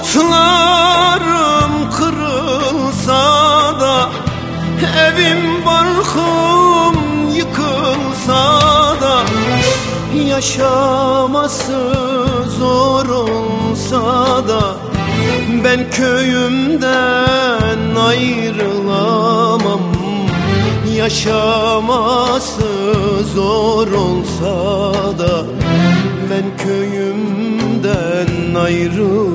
Umutlarım kırılsa da Evim barkım yıkılsa da Yaşaması zor olsa da Ben köyümden ayrılamam. Yaşaması zor olsa da Ben köyümden ayrılamam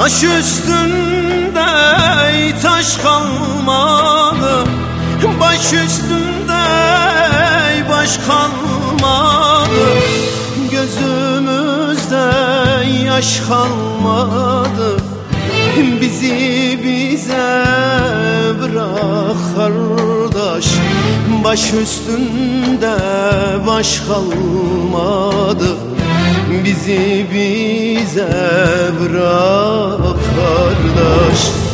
Taş üstünde taş kalmadı. Baş üstünde baş kalmadı. Gözümüzde yaş kalmadı. Bizi bize bırak kardeş. Baş üstünde baş kalmadı. Bizi bize bırak kardeş